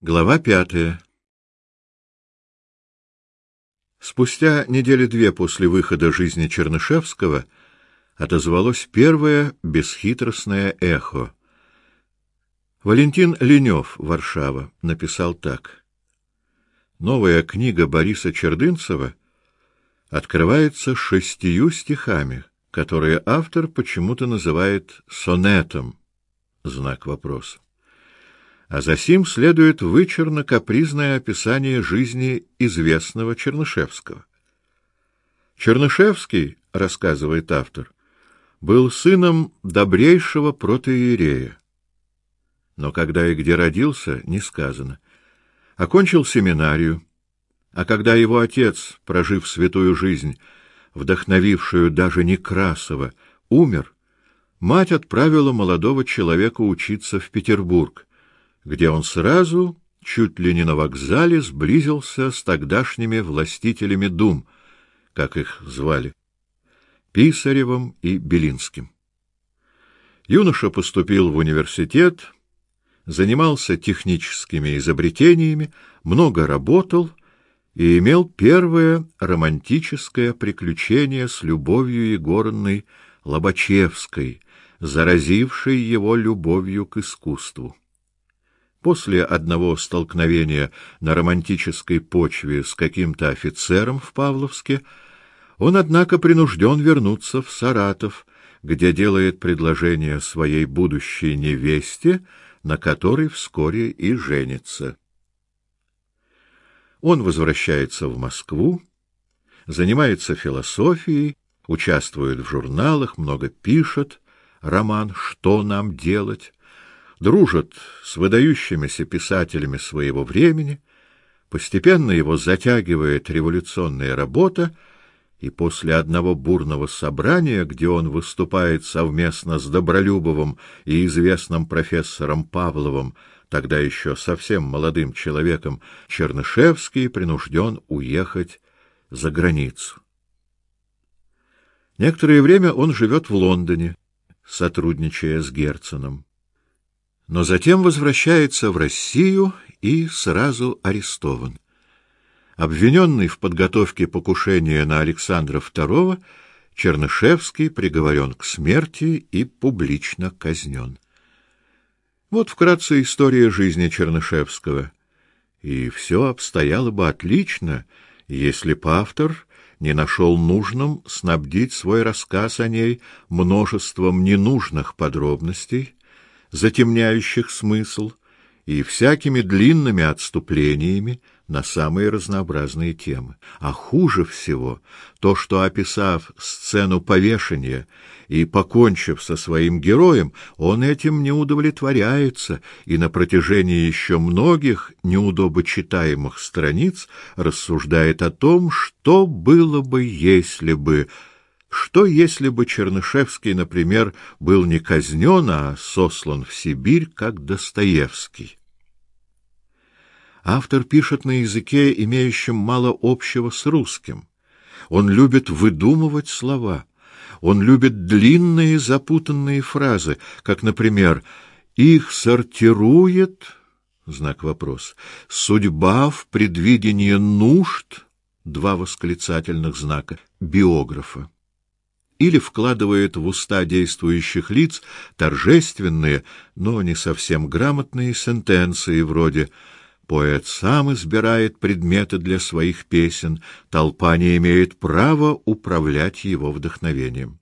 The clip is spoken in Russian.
Глава пятая. Спустя недели две после выхода жизни Чернышевского отозвалось первое бесхитростное эхо. Валентин Ленев, Варшава, написал так: Новая книга Бориса Чердынцева открывается шестью стихами, которые автор почему-то называет сонетом. Знак вопроса а за сим следует вычурно-капризное описание жизни известного Чернышевского. Чернышевский, рассказывает автор, был сыном добрейшего протоиерея. Но когда и где родился, не сказано. Окончил семинарию, а когда его отец, прожив святую жизнь, вдохновившую даже Некрасова, умер, мать отправила молодого человека учиться в Петербург, где он сразу, чуть ли не на вокзале, сблизился с тогдашними властителями дум, как их звали, Писаревым и Белинским. Юноша поступил в университет, занимался техническими изобретениями, много работал и имел первое романтическое приключение с любовью Егоровной Лобачевской, заразившей его любовью к искусству. После одного столкновения на романтической почве с каким-то офицером в Павловске он, однако, принужден вернуться в Саратов, где делает предложение своей будущей невесте, на которой вскоре и женится. Он возвращается в Москву, занимается философией, участвует в журналах, много пишет, роман «Что нам делать?», дружит с выдающимися писателями своего времени, постепенно его затягивает революционная работа, и после одного бурного собрания, где он выступает совместно с Добролюбовым и известным профессором Павловым, тогда еще совсем молодым человеком, Чернышевский принужден уехать за границу. Некоторое время он живет в Лондоне, сотрудничая с Герценом но затем возвращается в Россию и сразу арестован. Обвиненный в подготовке покушения на Александра II, Чернышевский приговорен к смерти и публично казнен. Вот вкратце история жизни Чернышевского. И все обстояло бы отлично, если б автор не нашел нужным снабдить свой рассказ о ней множеством ненужных подробностей, затемняющих смысл, и всякими длинными отступлениями на самые разнообразные темы. А хуже всего то, что, описав сцену повешения и покончив со своим героем, он этим не удовлетворяется и на протяжении еще многих неудобочитаемых страниц рассуждает о том, что было бы, если бы что, если бы Чернышевский, например, был не казнен, а сослан в Сибирь, как Достоевский? Автор пишет на языке, имеющем мало общего с русским. Он любит выдумывать слова. Он любит длинные запутанные фразы, как, например, «их сортирует...» знак вопрос. «Судьба в предвидении нужд...» два восклицательных знака биографа или вкладывает в уста действующих лиц торжественные, но не совсем грамотные сентенции вроде Поэт сам избирает предметы для своих песен, толпа не имеет права управлять его вдохновением.